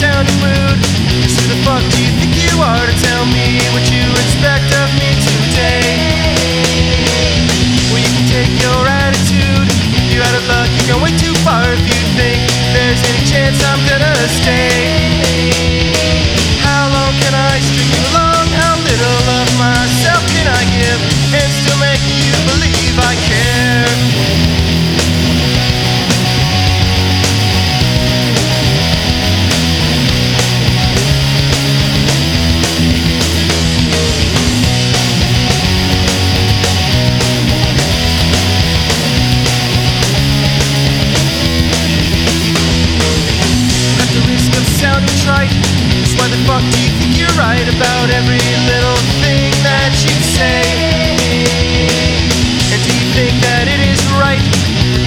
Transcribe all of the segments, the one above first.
sounding rude. So the fuck do you think you are to tell me what you expect of me today? Well, you can take your attitude. You're out of luck, you're going too far if you think there's any chance I'm gonna stay. How long can I string you along? How little of myself can I give and still make you? Why the fuck do you think you're right about every little thing that you say? And do you think that it is right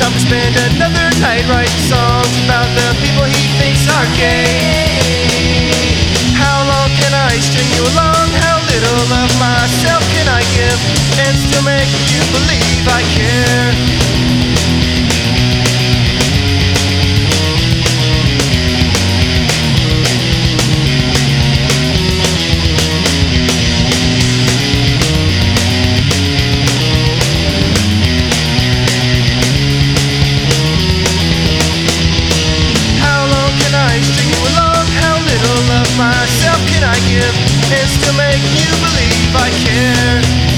Tom to spend another night writing songs about the people he thinks are gay? How long can I string you along? How little of myself can I give and still make you believe I care? is to make you believe I care.